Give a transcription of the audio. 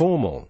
formal